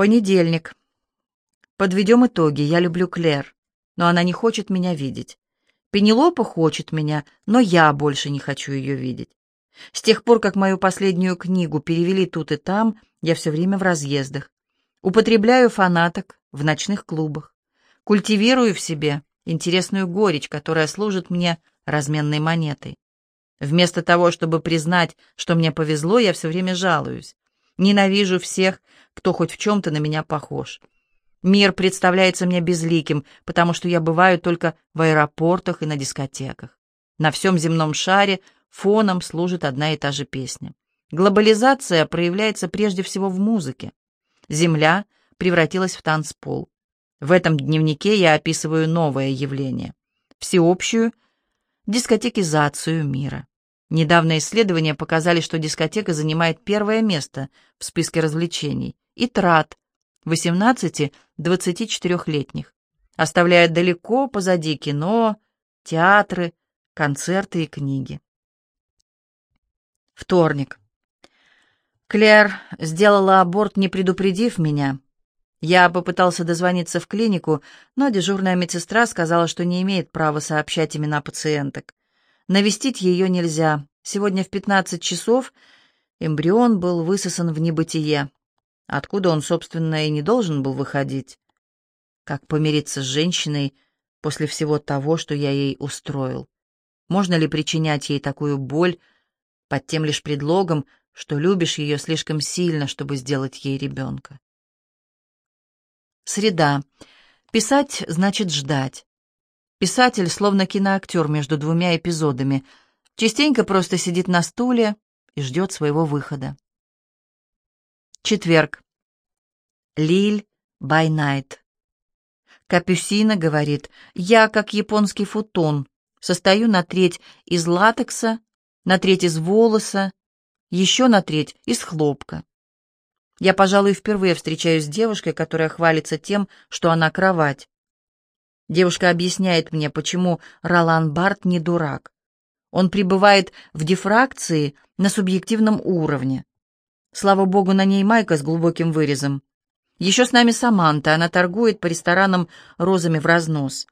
Понедельник. Подведем итоги. Я люблю Клэр, но она не хочет меня видеть. Пенелопа хочет меня, но я больше не хочу ее видеть. С тех пор, как мою последнюю книгу перевели тут и там, я все время в разъездах. Употребляю фанаток в ночных клубах. Культивирую в себе интересную горечь, которая служит мне разменной монетой. Вместо того, чтобы признать, что мне повезло, я все время жалуюсь. Ненавижу всех, кто хоть в чем-то на меня похож. Мир представляется мне безликим, потому что я бываю только в аэропортах и на дискотеках. На всем земном шаре фоном служит одна и та же песня. Глобализация проявляется прежде всего в музыке. Земля превратилась в танцпол. В этом дневнике я описываю новое явление — всеобщую дискотекизацию мира. Недавние исследования показали, что дискотека занимает первое место в списке развлечений и трат 18-24-летних, оставляя далеко позади кино, театры, концерты и книги. Вторник. Клэр сделала аборт, не предупредив меня. Я попытался дозвониться в клинику, но дежурная медсестра сказала, что не имеет права сообщать имена пациенток. Навестить ее нельзя. Сегодня в 15 часов эмбрион был высосан в небытие. Откуда он, собственно, и не должен был выходить? Как помириться с женщиной после всего того, что я ей устроил? Можно ли причинять ей такую боль, под тем лишь предлогом, что любишь ее слишком сильно, чтобы сделать ей ребенка. Среда. Писать значит ждать. Писатель словно киноактер между двумя эпизодами. Частенько просто сидит на стуле и ждет своего выхода. Четверг. Лиль by night. Капюсина говорит, я, как японский футон, состою на треть из латекса, на треть из волоса, еще на треть из хлопка. Я, пожалуй, впервые встречаюсь с девушкой, которая хвалится тем, что она кровать. Девушка объясняет мне, почему Ролан Барт не дурак. Он пребывает в дифракции на субъективном уровне. Слава богу, на ней майка с глубоким вырезом. Еще с нами Саманта, она торгует по ресторанам розами в разнос.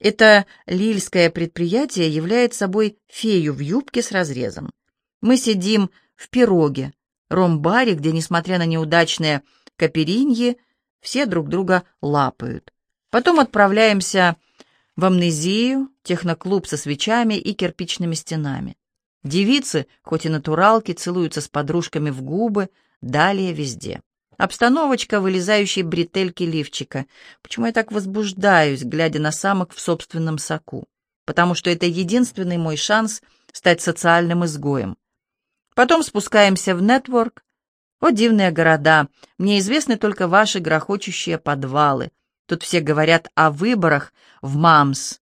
Это лильское предприятие является собой фею в юбке с разрезом. Мы сидим в пироге, ромбаре, где, несмотря на неудачные капериньи, все друг друга лапают. Потом отправляемся в амнезию, техноклуб со свечами и кирпичными стенами. Девицы, хоть и натуралки, целуются с подружками в губы, далее везде. Обстановочка вылезающей бретельки лифчика. Почему я так возбуждаюсь, глядя на самок в собственном соку? Потому что это единственный мой шанс стать социальным изгоем. Потом спускаемся в нетворк. О, дивные города! Мне известны только ваши грохочущие подвалы. Тут все говорят о выборах в МАМС.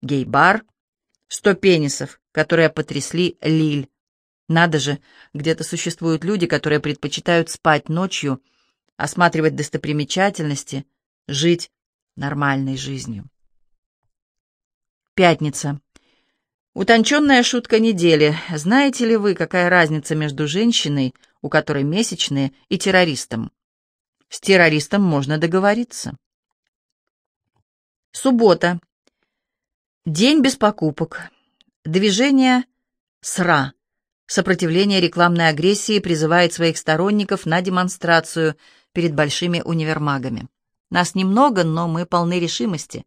Гей-бар. Сто пенисов, которые потрясли Лиль. Надо же, где-то существуют люди, которые предпочитают спать ночью, осматривать достопримечательности, жить нормальной жизнью. Пятница. Утонченная шутка недели. Знаете ли вы, какая разница между женщиной, у которой месячные, и террористом? С террористом можно договориться. Суббота. День без покупок. Движение СРА. Сопротивление рекламной агрессии призывает своих сторонников на демонстрацию перед большими универмагами. Нас немного, но мы полны решимости.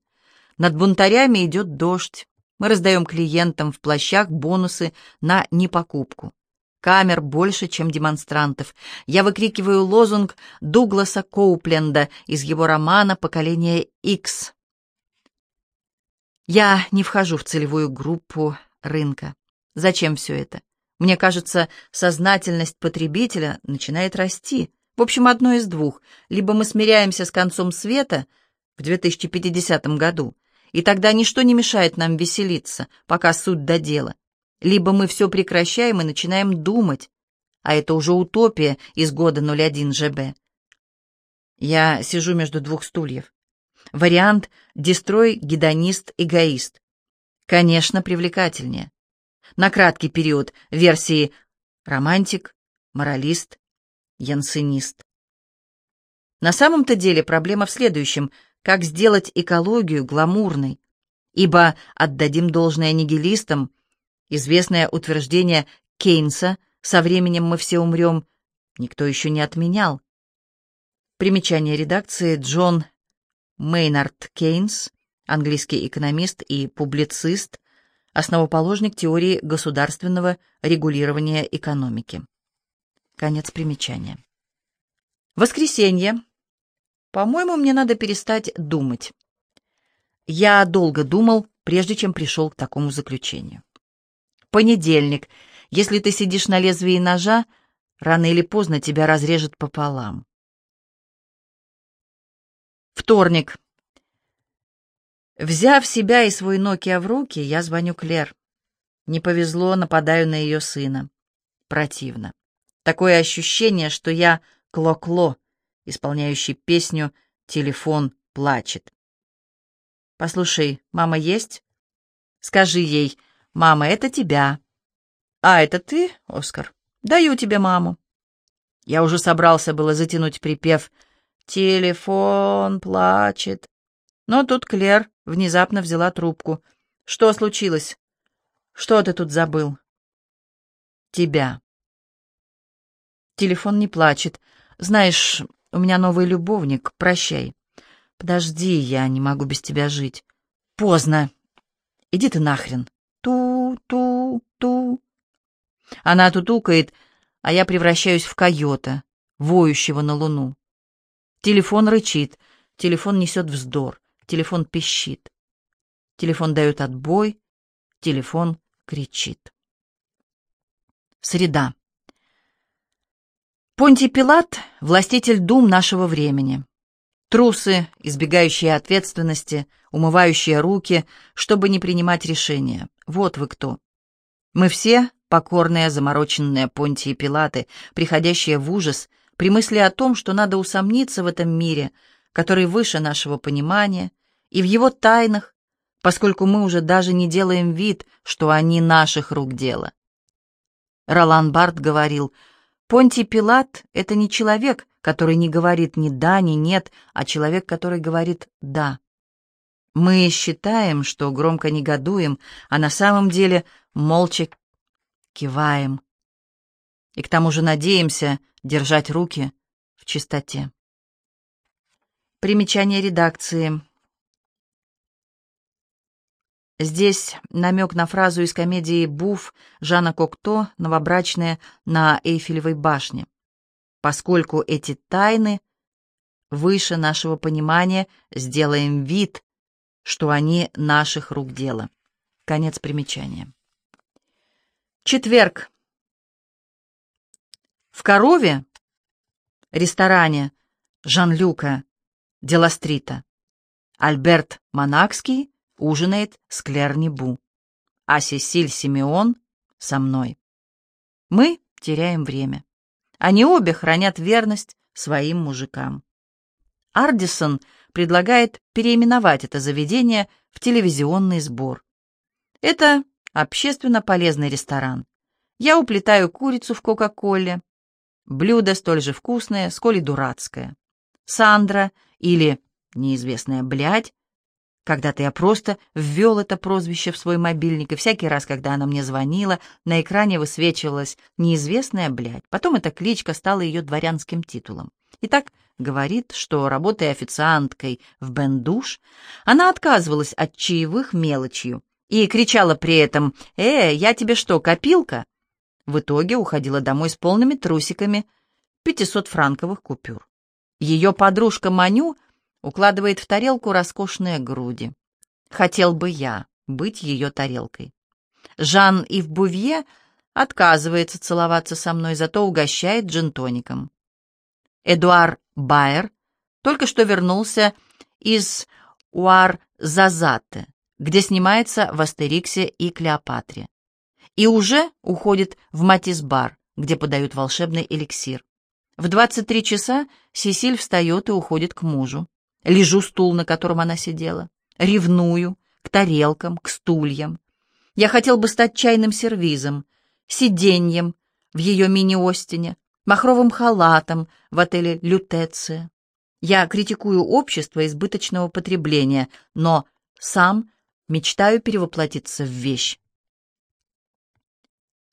Над бунтарями идет дождь. Мы раздаем клиентам в плащах бонусы на непокупку. Камер больше, чем демонстрантов. Я выкрикиваю лозунг Дугласа Коупленда из его романа «Поколение X». Я не вхожу в целевую группу рынка. Зачем все это? Мне кажется, сознательность потребителя начинает расти. В общем, одно из двух. Либо мы смиряемся с концом света в 2050 году, и тогда ничто не мешает нам веселиться, пока суть до дела. Либо мы все прекращаем и начинаем думать, а это уже утопия из года 01 ЖБ. Я сижу между двух стульев. Вариант «Дестрой, гедонист, эгоист». Конечно, привлекательнее на краткий период версии романтик, моралист, янсенист. На самом-то деле проблема в следующем – как сделать экологию гламурной. Ибо отдадим должное нигилистам, известное утверждение Кейнса «со временем мы все умрем» никто еще не отменял. Примечание редакции Джон Мейнард Кейнс, английский экономист и публицист, основоположник теории государственного регулирования экономики. Конец примечания. Воскресенье. По-моему, мне надо перестать думать. Я долго думал, прежде чем пришел к такому заключению. Понедельник. Если ты сидишь на лезвии ножа, рано или поздно тебя разрежет пополам. Вторник. Взяв себя и свой Nokia в руки, я звоню Клер. Не повезло, нападаю на ее сына. Противно. Такое ощущение, что я Кло-Кло, исполняющий песню «Телефон плачет». «Послушай, мама есть?» «Скажи ей, мама, это тебя». «А, это ты, Оскар? Даю тебе маму». Я уже собрался было затянуть припев «Телефон плачет». Но тут Клер внезапно взяла трубку. «Что случилось? Что ты тут забыл?» «Тебя». Телефон не плачет. «Знаешь, у меня новый любовник. Прощай». «Подожди, я не могу без тебя жить». «Поздно. Иди ты нахрен». Ту-ту-ту. Она тутукает, а я превращаюсь в койота, воющего на луну. Телефон рычит, телефон несет вздор, телефон пищит. Телефон дает отбой, телефон кричит. Среда. Понтий Пилат — властитель дум нашего времени. Трусы, избегающие ответственности, умывающие руки, чтобы не принимать решения. Вот вы кто. Мы все покорные, замороченные Понтии Пилаты, приходящие в ужас при мысли о том, что надо усомниться в этом мире, который выше нашего понимания, и в его тайнах, поскольку мы уже даже не делаем вид, что они наших рук дело. Ролан Барт говорил, Понтий Пилат — это не человек, который не говорит ни да, ни нет, а человек, который говорит «да». Мы считаем, что громко негодуем, а на самом деле молча киваем. И к тому же надеемся держать руки в чистоте. Примечание редакции. Здесь намек на фразу из комедии «Буф» Жана Кокто «Новобрачная на Эйфелевой башне». Поскольку эти тайны выше нашего понимания, сделаем вид, что они наших рук дело. Конец примечания. Четверг. В «Корове» ресторане Жан-Люка Деластрита Альберт Монакский ужинает с Клер Небу, а Сесиль Симеон со мной. Мы теряем время. Они обе хранят верность своим мужикам. Ардисон предлагает переименовать это заведение в телевизионный сбор. Это общественно полезный ресторан. Я уплетаю курицу в Кока-Коле. Блюдо столь же вкусное, сколь и дурацкое. Сандра или неизвестная блядь. Когда-то я просто ввел это прозвище в свой мобильник, и всякий раз, когда она мне звонила, на экране высвечивалась неизвестная блядь. Потом эта кличка стала ее дворянским титулом. Итак, говорит, что, работая официанткой в Бендуш, она отказывалась от чаевых мелочью, и кричала при этом «Э, я тебе что, копилка?» В итоге уходила домой с полными трусиками 500-франковых купюр. Ее подружка Маню укладывает в тарелку роскошные груди. Хотел бы я быть ее тарелкой. Жан-Ив Бувье отказывается целоваться со мной, зато угощает джинтоником. Эдуар Байер только что вернулся из Уар-Зазаты, где снимается в «Астериксе» и «Клеопатре». И уже уходит в Матис-бар, где подают волшебный эликсир. В 23 часа Сесиль встает и уходит к мужу. Лежу стул, на котором она сидела. Ревную, к тарелкам, к стульям. Я хотел бы стать чайным сервизом, сиденьем в ее мини-остине, махровым халатом в отеле «Лютеция». Я критикую общество избыточного потребления, но сам мечтаю перевоплотиться в вещь.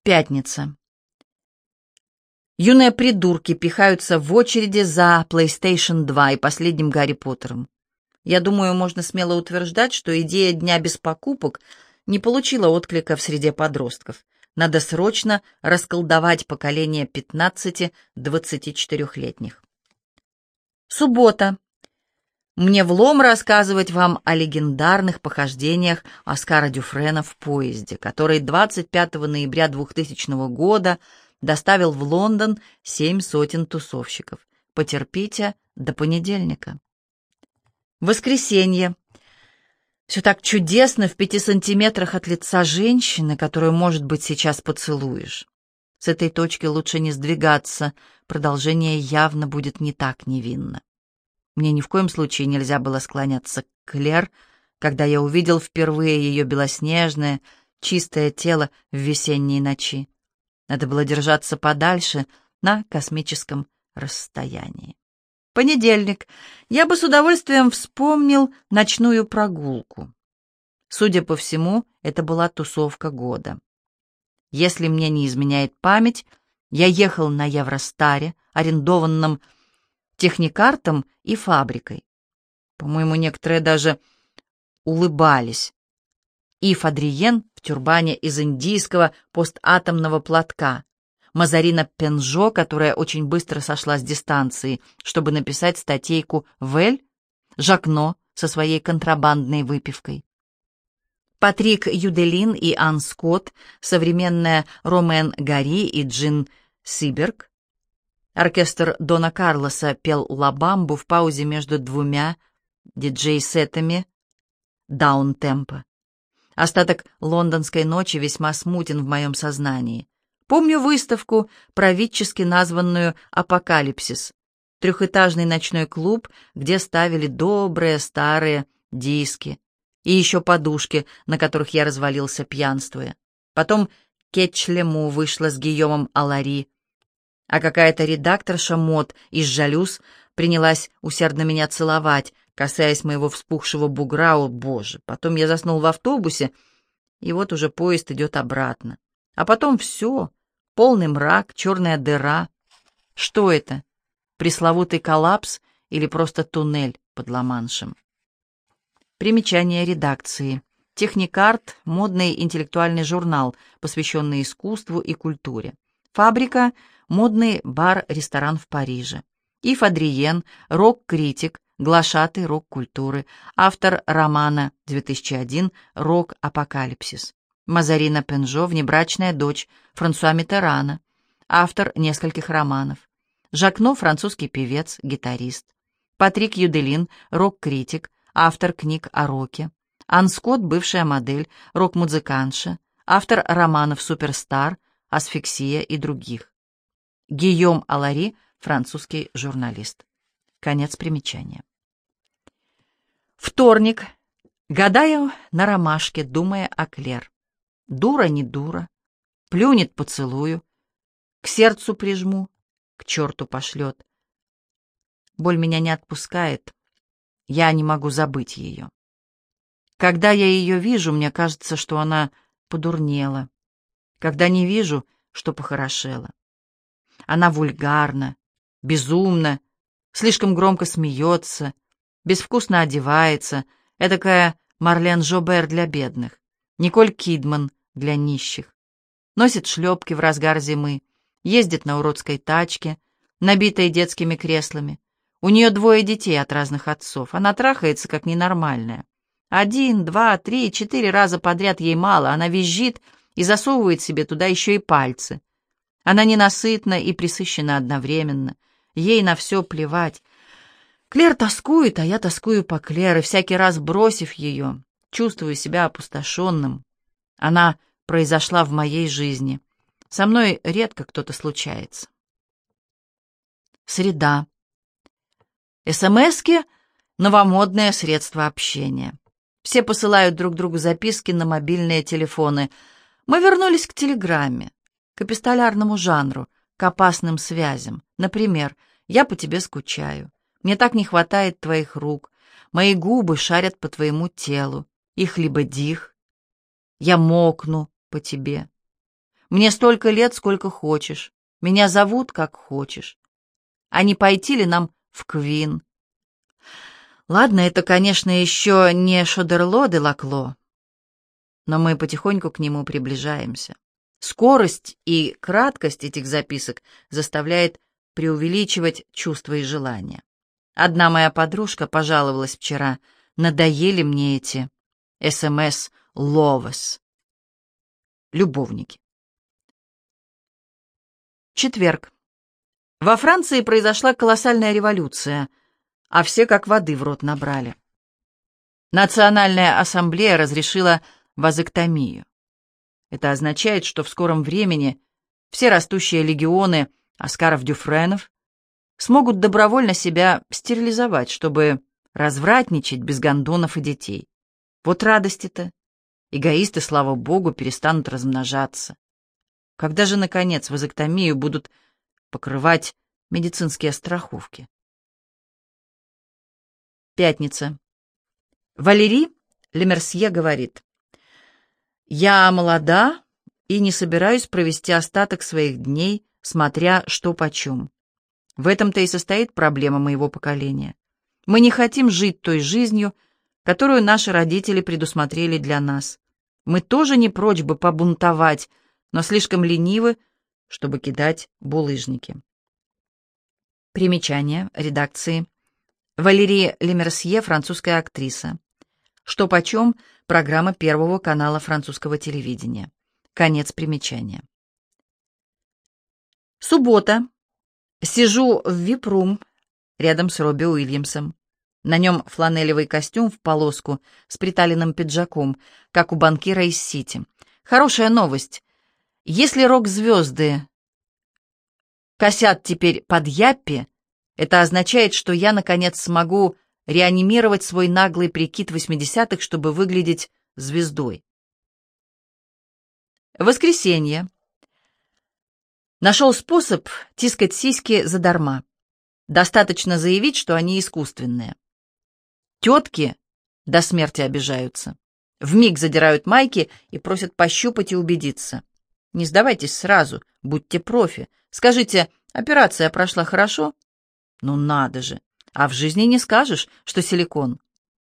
Пятница. Юные придурки пихаются в очереди за PlayStation 2 и последним Гарри Поттером. Я думаю, можно смело утверждать, что идея Дня без покупок не получила отклика в среде подростков. Надо срочно расколдовать поколение 15-24-летних. Суббота. Мне влом рассказывать вам о легендарных похождениях Оскара Дюфрена в поезде, который 25 ноября 2000 года доставил в Лондон семь сотен тусовщиков. Потерпите до понедельника. Воскресенье. Все так чудесно в пяти сантиметрах от лица женщины, которую, может быть, сейчас поцелуешь. С этой точки лучше не сдвигаться, продолжение явно будет не так невинно. Мне ни в коем случае нельзя было склоняться к Клер, когда я увидел впервые ее белоснежное, чистое тело в весенней ночи. Надо было держаться подальше на космическом расстоянии. Понедельник. Я бы с удовольствием вспомнил ночную прогулку. Судя по всему, это была тусовка года. Если мне не изменяет память, я ехал на Евростаре, арендованном техникартом и фабрикой. По-моему, некоторые даже улыбались. И Фадриен в тюрбане из индийского постатомного платка, Мазарина Пенжо, которая очень быстро сошла с дистанции, чтобы написать статейку в «Эль», Жакно со своей контрабандной выпивкой. Патрик Юделин и Ан Скотт, современная Ромен Гари и Джин Сиберг. Оркестр Дона Карлоса пел «Лабамбу» в паузе между двумя диджей-сетами даун-темпа. Остаток лондонской ночи весьма смутен в моем сознании. Помню выставку, правительски названную «Апокалипсис», трехэтажный ночной клуб, где ставили добрые старые диски и еще подушки, на которых я развалился пьянствуя. Потом Кетчлему вышла с Гийомом Алари, а какая-то редакторша мод из жалюз принялась усердно меня целовать, касаясь моего вспухшего бугра, о боже. Потом я заснул в автобусе, и вот уже поезд идет обратно. А потом все, Полный мрак, черная дыра. Что это? Пресловутый коллапс или просто туннель под Ла-Маншем? Примечание редакции. Техникарт — модный интеллектуальный журнал, посвященный искусству и культуре. Фабрика — модный бар-ресторан в Париже. Ив Адриен — рок-критик, глашатый рок-культуры, автор романа 2001 «Рок-апокалипсис». Мазарина Пенжо, внебрачная дочь Франсуа Митерана, автор нескольких романов. Жакно, французский певец, гитарист. Патрик Юделин, рок-критик, автор книг о роке. Ан Скотт, бывшая модель, рок-музыкантша, автор романов «Суперстар», «Асфиксия» и других. Гийом Алари, французский журналист. Конец примечания. Вторник. Гадаю на ромашке, думая о Клер. Дура не дура. Плюнет поцелую. К сердцу прижму, к черту пошлет. Боль меня не отпускает. Я не могу забыть ее. Когда я ее вижу, мне кажется, что она подурнела. Когда не вижу, что похорошела. Она вульгарна, безумна, слишком громко смеется, безвкусно одевается, этакая Марлен Жобер для бедных, Николь Кидман для нищих. Носит шлепки в разгар зимы, ездит на уродской тачке, набитой детскими креслами. У нее двое детей от разных отцов. Она трахается как ненормальная. Один, два, три, четыре раза подряд ей мало. Она визжит и засовывает себе туда еще и пальцы. Она ненасытна и присыщена одновременно. Ей на все плевать. Клер тоскует, а я тоскую по Клер, и всякий раз, бросив ее, чувствую себя опустошенным, она произошла в моей жизни. Со мной редко кто-то случается. Среда. СМСки — новомодное средство общения. Все посылают друг другу записки на мобильные телефоны. Мы вернулись к телеграмме, к эпистолярному жанру, к опасным связям. Например, «Я по тебе скучаю», Мне так не хватает твоих рук. Мои губы шарят по твоему телу. Их либо дих. Я мокну по тебе. Мне столько лет, сколько хочешь. Меня зовут, как хочешь. А не пойти ли нам в Квин? Ладно, это, конечно, еще не Шодерло де Лакло, но мы потихоньку к нему приближаемся. Скорость и краткость этих записок заставляет преувеличивать чувства и желания. Одна моя подружка пожаловалась вчера, надоели мне эти СМС «Ловес». Любовники. Четверг. Во Франции произошла колоссальная революция, а все как воды в рот набрали. Национальная ассамблея разрешила вазоктомию. Это означает, что в скором времени все растущие легионы Оскаров-Дюфренов смогут добровольно себя стерилизовать, чтобы развратничать без гондонов и детей. Вот радости-то. Эгоисты, слава богу, перестанут размножаться. Когда же, наконец, вазоктомию будут покрывать медицинские страховки? Пятница. Валерий Лемерсье говорит. Я молода и не собираюсь провести остаток своих дней, смотря что почем. В этом-то и состоит проблема моего поколения. Мы не хотим жить той жизнью, которую наши родители предусмотрели для нас. Мы тоже не прочь бы побунтовать, но слишком ленивы, чтобы кидать булыжники. Примечание редакции. Валерия Лемерсье, французская актриса. Что почем? Программа Первого канала французского телевидения. Конец примечания. Суббота. Сижу в вип-рум рядом с Робби Уильямсом. На нем фланелевый костюм в полоску с приталенным пиджаком, как у банкира из Сити. Хорошая новость. Если рок-звезды косят теперь под Яппи, это означает, что я, наконец, смогу реанимировать свой наглый прикид 80-х, чтобы выглядеть звездой. Воскресенье. Нашел способ тискать сиськи задарма. Достаточно заявить, что они искусственные. Тетки до смерти обижаются. Вмиг задирают майки и просят пощупать и убедиться. Не сдавайтесь сразу, будьте профи. Скажите, операция прошла хорошо? Ну надо же, а в жизни не скажешь, что силикон.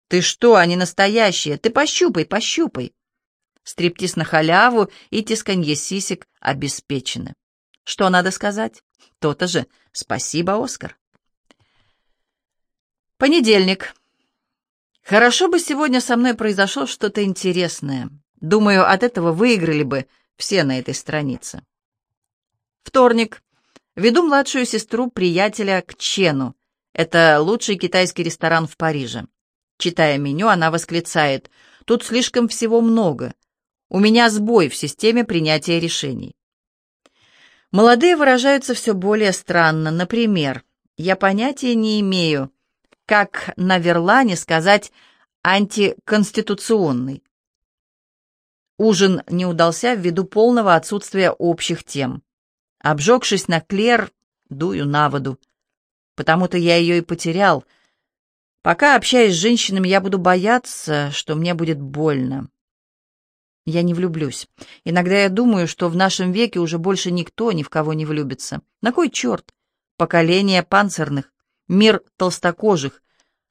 Ты что, они настоящие, ты пощупай, пощупай. Стриптиз на халяву и тисканье сисек обеспечены. Что надо сказать? То-то же. Спасибо, Оскар. Понедельник. Хорошо бы сегодня со мной произошло что-то интересное. Думаю, от этого выиграли бы все на этой странице. Вторник. Веду младшую сестру приятеля к Чену, это лучший китайский ресторан в Париже. Читая меню, она восклицает, «Тут слишком всего много. У меня сбой в системе принятия решений». Молодые выражаются все более странно. Например, «Я понятия не имею, как на Верлане сказать «антиконституционный». Ужин не удался ввиду полного отсутствия общих тем. Обжегшись на Клер, дую на воду. Потому-то я ее и потерял. Пока общаюсь с женщинами, я буду бояться, что мне будет больно. Я не влюблюсь. Иногда я думаю, что в нашем веке уже больше никто ни в кого не влюбится. На кой черт? Поколение панцирных, мир толстокожих,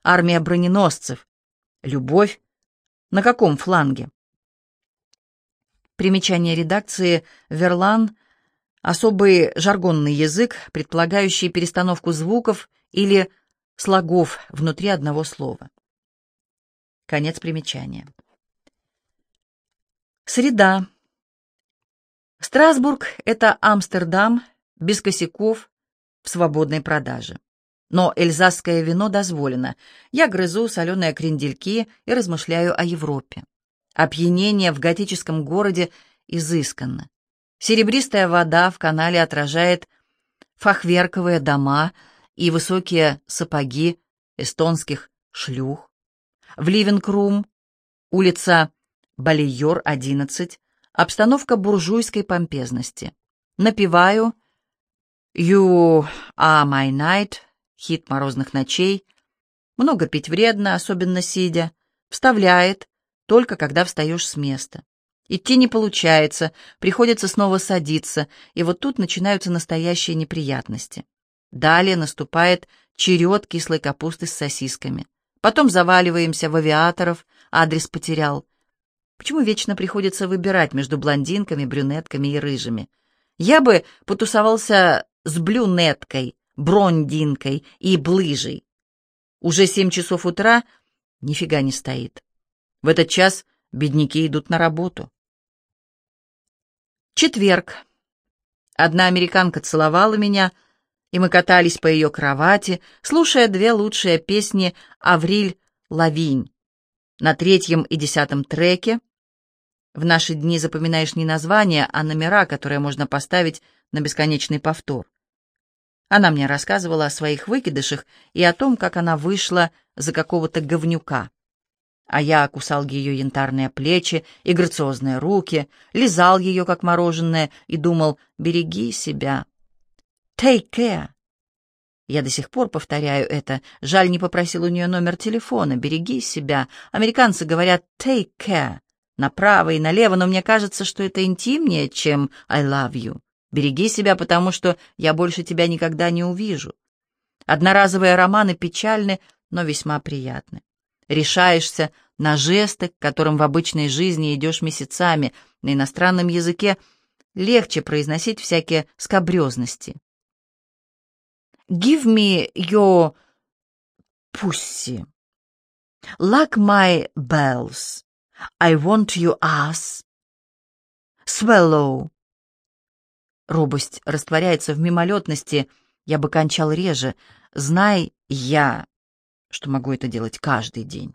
армия броненосцев. Любовь? На каком фланге? Примечание редакции «Верлан» особый жаргонный язык, предполагающий перестановку звуков или слогов внутри одного слова. Конец примечания. Среда. Страсбург — это Амстердам без косяков в свободной продаже. Но эльзасское вино дозволено. Я грызу соленые крендельки и размышляю о Европе. Опьянение в готическом городе изысканно. Серебристая вода в канале отражает фахверковые дома и высокие сапоги эстонских шлюх. В Ливенкрум, улица Балийор, 11, обстановка буржуйской помпезности. Напеваю «You are my night, хит морозных ночей. Много пить вредно, особенно сидя. Вставляет, только когда встаешь с места. Идти не получается, приходится снова садиться, и вот тут начинаются настоящие неприятности. Далее наступает черед кислой капусты с сосисками. Потом заваливаемся в авиаторов, адрес потерял. Почему вечно приходится выбирать между блондинками, брюнетками и рыжими? Я бы потусовался с блюнеткой, брондинкой и блыжей. Уже семь часов утра нифига не стоит. В этот час бедняки идут на работу. Четверг. Одна американка целовала меня, и мы катались по ее кровати, слушая две лучшие песни Авриль Лавинь. На третьем и десятом треке в наши дни запоминаешь не названия, а номера, которые можно поставить на бесконечный повтор. Она мне рассказывала о своих выкидышах и о том, как она вышла за какого-то говнюка а я кусал ее янтарные плечи и грациозные руки, лизал ее, как мороженое, и думал, береги себя. Take care. Я до сих пор повторяю это. Жаль, не попросил у нее номер телефона. Береги себя. Американцы говорят take care. Направо и налево, но мне кажется, что это интимнее, чем I love you. Береги себя, потому что я больше тебя никогда не увижу. Одноразовые романы печальны, но весьма приятны решаешься на жесты, к которым в обычной жизни идешь месяцами, на иностранном языке легче произносить всякие скобрезности. «Give me your pussy. Like my bells. I want you ass. Swallow». Робость растворяется в мимолетности, я бы кончал реже. Знай, я что могу это делать каждый день.